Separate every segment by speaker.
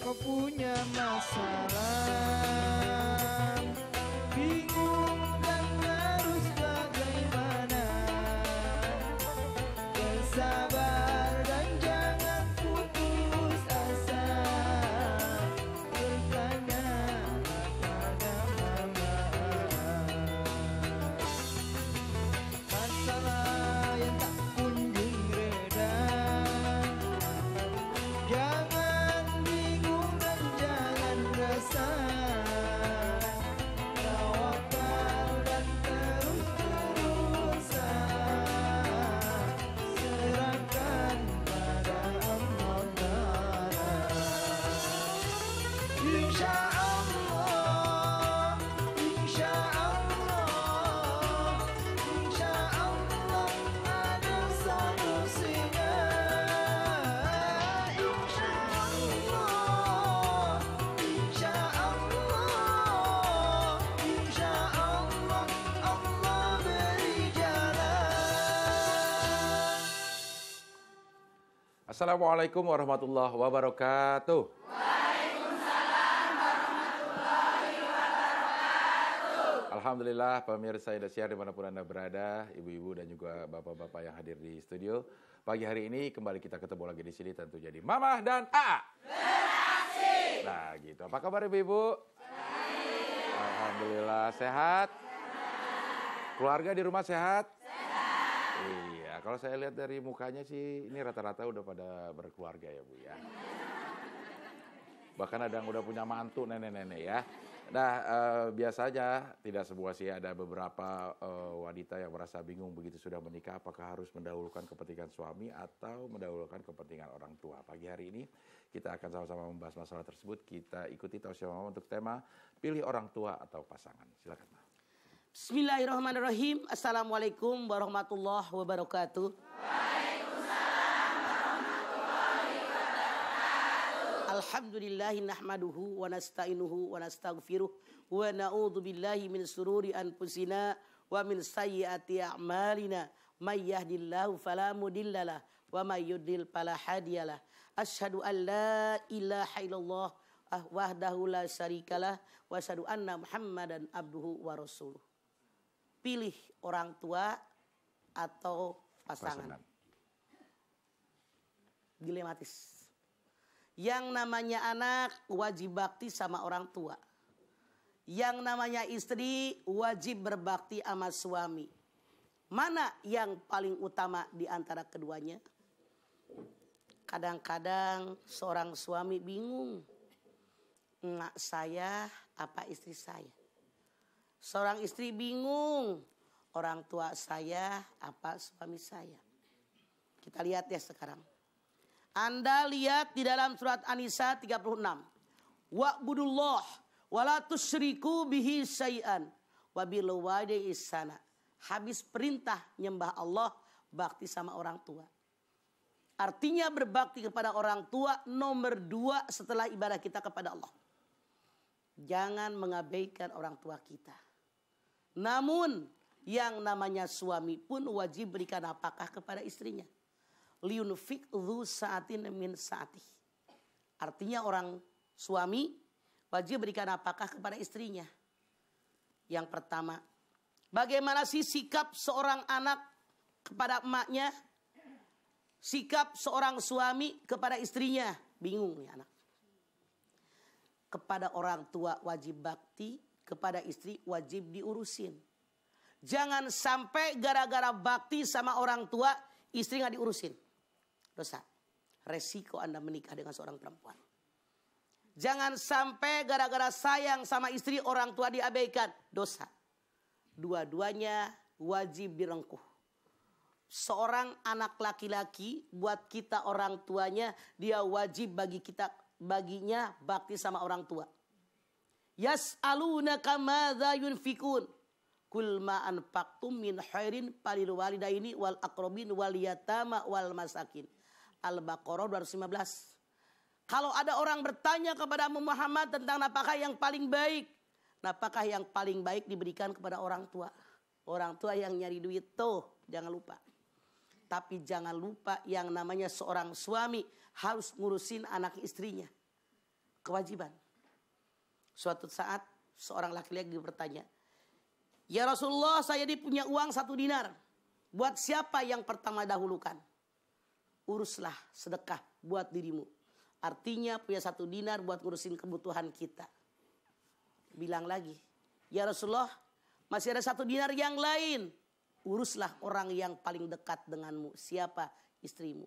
Speaker 1: Kau punya masalah
Speaker 2: Assalamualaikum warahmatullahi wabarakatuh. Alhamdulillah pemirsa Indosiar di mana pun Anda berada, ibu-ibu dan juga bapak-bapak yang hadir di studio. Pagi hari ini kembali kita ketemu lagi di sini tentu jadi Mama dan A. Nah gitu, apa kabar ibu-ibu? Alhamdulillah sehat. Keluarga di rumah sehat? Iya, kalau saya lihat dari mukanya sih ini rata-rata udah pada berkeluarga ya Bu ya. Bahkan ada yang udah punya mantu nenek-nenek ya. Nah, eh, biasanya tidak semua sih ada beberapa eh, wanita yang merasa bingung begitu sudah menikah apakah harus mendahulukan kepentingan suami atau mendahulukan kepentingan orang tua. Pagi hari ini kita akan sama-sama membahas masalah tersebut. Kita ikuti tausiah mama untuk tema pilih orang tua atau pasangan. Silakan. Ma.
Speaker 3: Bismillahirrahmanirrahim. Assalamualaikum warahmatullahi wabarakatuh. Alhamdulillahi nahmaduhu wa nasta'inuhu wa nastaghfiruh wa na'udzu billahi min sururi anfusina wa min sayyiati a'malina may yahdillahu fala mudhillalah wa may yudlil fala hadiyalah asyhadu an la ilaha illallah ah, wahdahu la syarikalah wa asyhadu anna muhammadan abduhu wa rasuluh pilih orang tua atau pasangan.
Speaker 2: Pasangan.
Speaker 3: Dilematis. Yang namanya anak wajib bakti sama orang tua. Yang namanya istri wajib berbakti sama suami. Mana yang paling utama di antara keduanya? Kadang-kadang seorang suami bingung. Enak saya apa istri saya? Seorang istri bingung, orang tua saya apa suami saya. Kita lihat ya sekarang. Anda lihat di dalam surat An-Nisa 36. Wa'budullah wa la tusyriku bihi syai'an wa bil ihsana. Habis perintah nyembah Allah, bakti sama orang tua. Artinya berbakti kepada orang tua nomor dua setelah ibadah kita kepada Allah. Jangan mengabaikan orang tua kita. Namun yang namanya suami pun wajib berikan apakah kepada istrinya. Liunfik dhu saatin min saatih. Artinya orang suami wajib berikan apakah kepada istrinya. Yang pertama, bagaimana sih sikap seorang anak kepada emaknya? Sikap seorang suami kepada istrinya? Bingung nih anak. Kepada orang tua wajib bakti, kepada istri wajib diurusin. Jangan sampai gara-gara bakti sama orang tua, istri nggak diurusin. Dosa. Resiko Anda menikah dengan seorang perempuan. Jangan sampai gara-gara sayang sama istri orang tua diabaikan. Dosa. Dua-duanya wajib direngkuh. Seorang anak laki-laki buat kita orang tuanya dia wajib bagi kita baginya bakti sama orang tua. Yas'alunaka madza yunfikun. Kul ma anfaqtum min khairin palil walidaini wal aqrabin wal yatama wal masakin. Al-Baqarah 215. Kalau ada orang bertanya kepada Muhammad tentang apakah yang paling baik, apakah yang paling baik diberikan kepada orang tua. Orang tua yang nyari duit tuh, jangan lupa. Tapi jangan lupa yang namanya seorang suami harus ngurusin anak istrinya. Kewajiban. Suatu saat seorang laki-laki bertanya, Ya Rasulullah saya ini punya uang satu dinar. Buat siapa yang pertama dahulukan? Uruslah sedekah buat dirimu. Artinya punya satu dinar buat ngurusin kebutuhan kita. Bilang lagi, Ya Rasulullah masih ada satu dinar yang lain. Uruslah orang yang paling dekat denganmu. Siapa? Istrimu.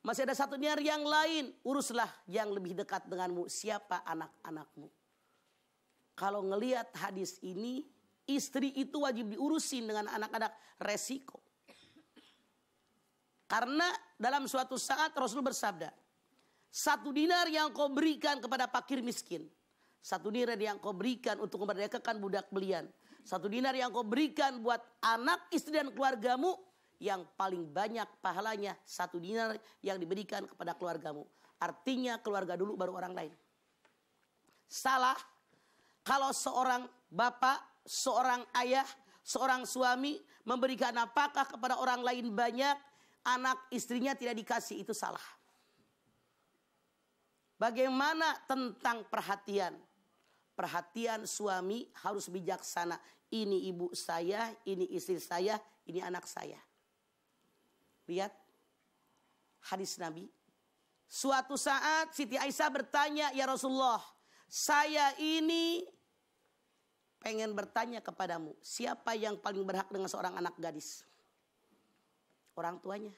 Speaker 3: Masih ada satu dinar yang lain. Uruslah yang lebih dekat denganmu. Siapa? Anak-anakmu. Kalau ngelihat hadis ini, istri itu wajib diurusin dengan anak-anak resiko. Karena dalam suatu saat Rasul bersabda, satu dinar yang kau berikan kepada fakir miskin, satu dinar yang kau berikan untuk memerdekakan budak belian, satu dinar yang kau berikan buat anak, istri dan keluargamu yang paling banyak pahalanya satu dinar yang diberikan kepada keluargamu. Artinya keluarga dulu baru orang lain. Salah kalau seorang bapak, seorang ayah, seorang suami memberikan apakah kepada orang lain banyak, anak istrinya tidak dikasih itu salah. Bagaimana tentang perhatian? Perhatian suami harus bijaksana. Ini ibu saya, ini istri saya, ini anak saya. Lihat hadis Nabi. Suatu saat Siti Aisyah bertanya, "Ya Rasulullah, saya ini pengen bertanya kepadamu, siapa yang paling berhak dengan seorang anak gadis?" Orang tuanya.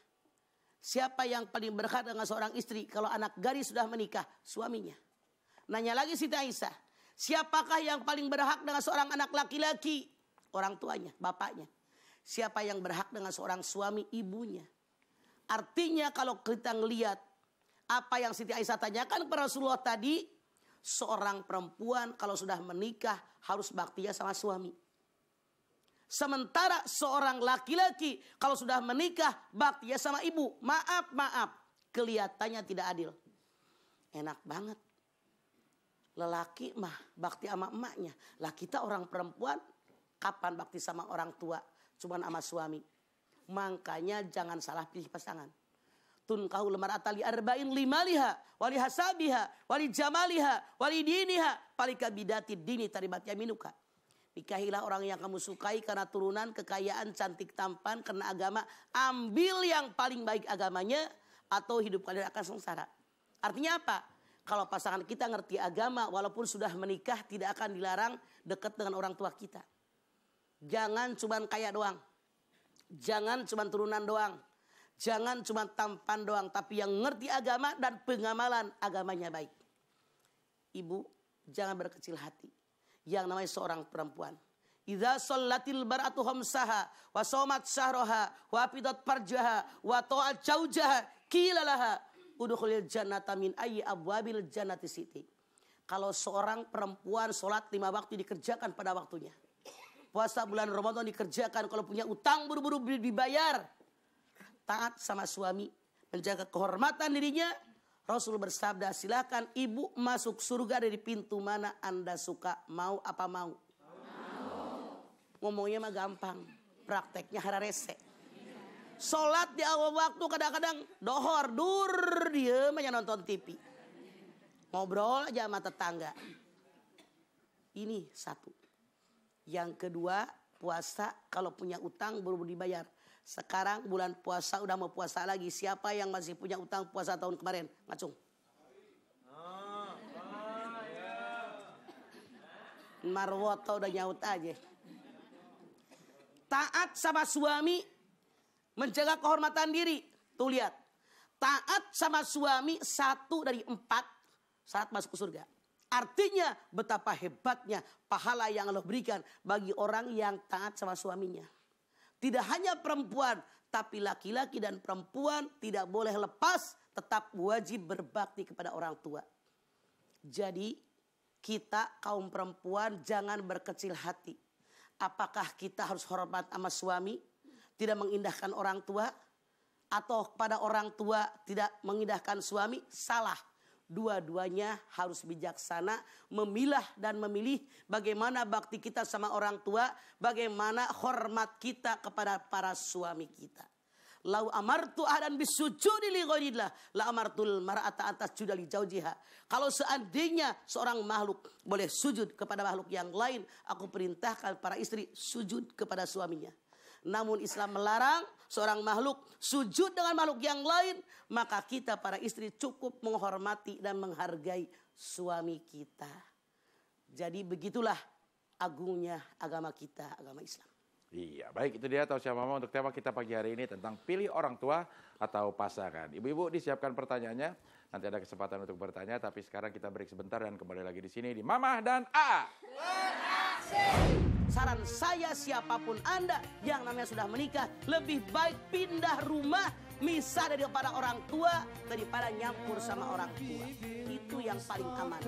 Speaker 3: Siapa yang paling berhak dengan seorang istri kalau anak gadis sudah menikah? Suaminya. Nanya lagi Siti Aisyah. Siapakah yang paling berhak dengan seorang anak laki-laki? Orang tuanya, bapaknya. Siapa yang berhak dengan seorang suami? Ibunya. Artinya kalau kita ngelihat apa yang Siti Aisyah tanyakan kepada Rasulullah tadi, seorang perempuan kalau sudah menikah harus baktinya sama suami. Sementara seorang laki-laki kalau sudah menikah baktinya sama ibu. Maaf, maaf. Kelihatannya tidak adil. Enak banget. Lelaki mah bakti sama emaknya. Lah kita orang perempuan kapan bakti sama orang tua? Cuman sama suami. Makanya jangan salah pilih pasangan. Tun kau lemar atali arba'in limaliha, wali hasabiha, wali jamaliha, wali diniha, palika bidati dini taribat yaminuka. Nikahilah orang yang kamu sukai karena turunan, kekayaan, cantik tampan, karena agama. Ambil yang paling baik agamanya atau hidup kalian akan sengsara. Artinya apa? Kalau pasangan kita ngerti agama, walaupun sudah menikah tidak akan dilarang dekat dengan orang tua kita. Jangan cuma kaya doang. Jangan cuma turunan doang. Jangan cuma tampan doang, tapi yang ngerti agama dan pengamalan agamanya baik. Ibu, jangan berkecil hati yang namanya seorang perempuan. Idza sallatil bar'atu khamsaha wa somat syahraha wa afidat farjaha wa ta'at jaujaha qila laha udkhulil jannata min ayyi abwabil jannati siti. Kalau seorang perempuan sholat lima waktu dikerjakan pada waktunya. Puasa bulan Ramadan dikerjakan. Kalau punya utang buru-buru dibayar. Taat sama suami. Menjaga kehormatan dirinya. Rasul bersabda silakan ibu masuk surga dari pintu mana anda suka. Mau apa mau? Ngomongnya mah gampang. Prakteknya hararese. Sholat di awal waktu kadang-kadang dohor, dur, dia hanya nonton TV. Ngobrol aja sama tetangga. Ini satu. Yang kedua, puasa kalau punya utang baru dibayar. Sekarang bulan puasa udah mau puasa lagi. Siapa yang masih punya utang puasa tahun kemarin? Ngacung. Marwoto udah nyaut aja. Taat sama suami menjaga kehormatan diri. Tuh lihat. Taat sama suami satu dari empat saat masuk ke surga. Artinya betapa hebatnya pahala yang Allah berikan bagi orang yang taat sama suaminya. Tidak hanya perempuan, tapi laki-laki dan perempuan tidak boleh lepas, tetap wajib berbakti kepada orang tua. Jadi kita kaum perempuan jangan berkecil hati. Apakah kita harus hormat sama suami? Tidak mengindahkan orang tua? Atau pada orang tua tidak mengindahkan suami? Salah. Dua-duanya harus bijaksana, memilah dan memilih bagaimana bakti kita sama orang tua, bagaimana hormat kita kepada para suami kita. Lau amartu ahadan bisujudi li ghairillah la amartul mar'ata atas juda li jaujiha. Kalau seandainya seorang makhluk boleh sujud kepada makhluk yang lain, aku perintahkan para istri sujud kepada suaminya. Namun Islam melarang seorang makhluk sujud dengan makhluk yang lain, maka kita para istri cukup menghormati dan menghargai suami kita. Jadi begitulah agungnya agama kita, agama Islam.
Speaker 2: Iya, baik itu dia tausiah mama untuk tema kita pagi hari ini tentang pilih orang tua atau pasangan. Ibu-ibu disiapkan pertanyaannya, nanti ada kesempatan untuk bertanya, tapi sekarang kita break sebentar dan kembali lagi di sini di Mama dan A.
Speaker 3: Saran saya siapa pun Anda yang namanya sudah menikah, lebih baik pindah rumah misah daripada orang tua daripada nyampur sama orang tua. Itu yang paling aman.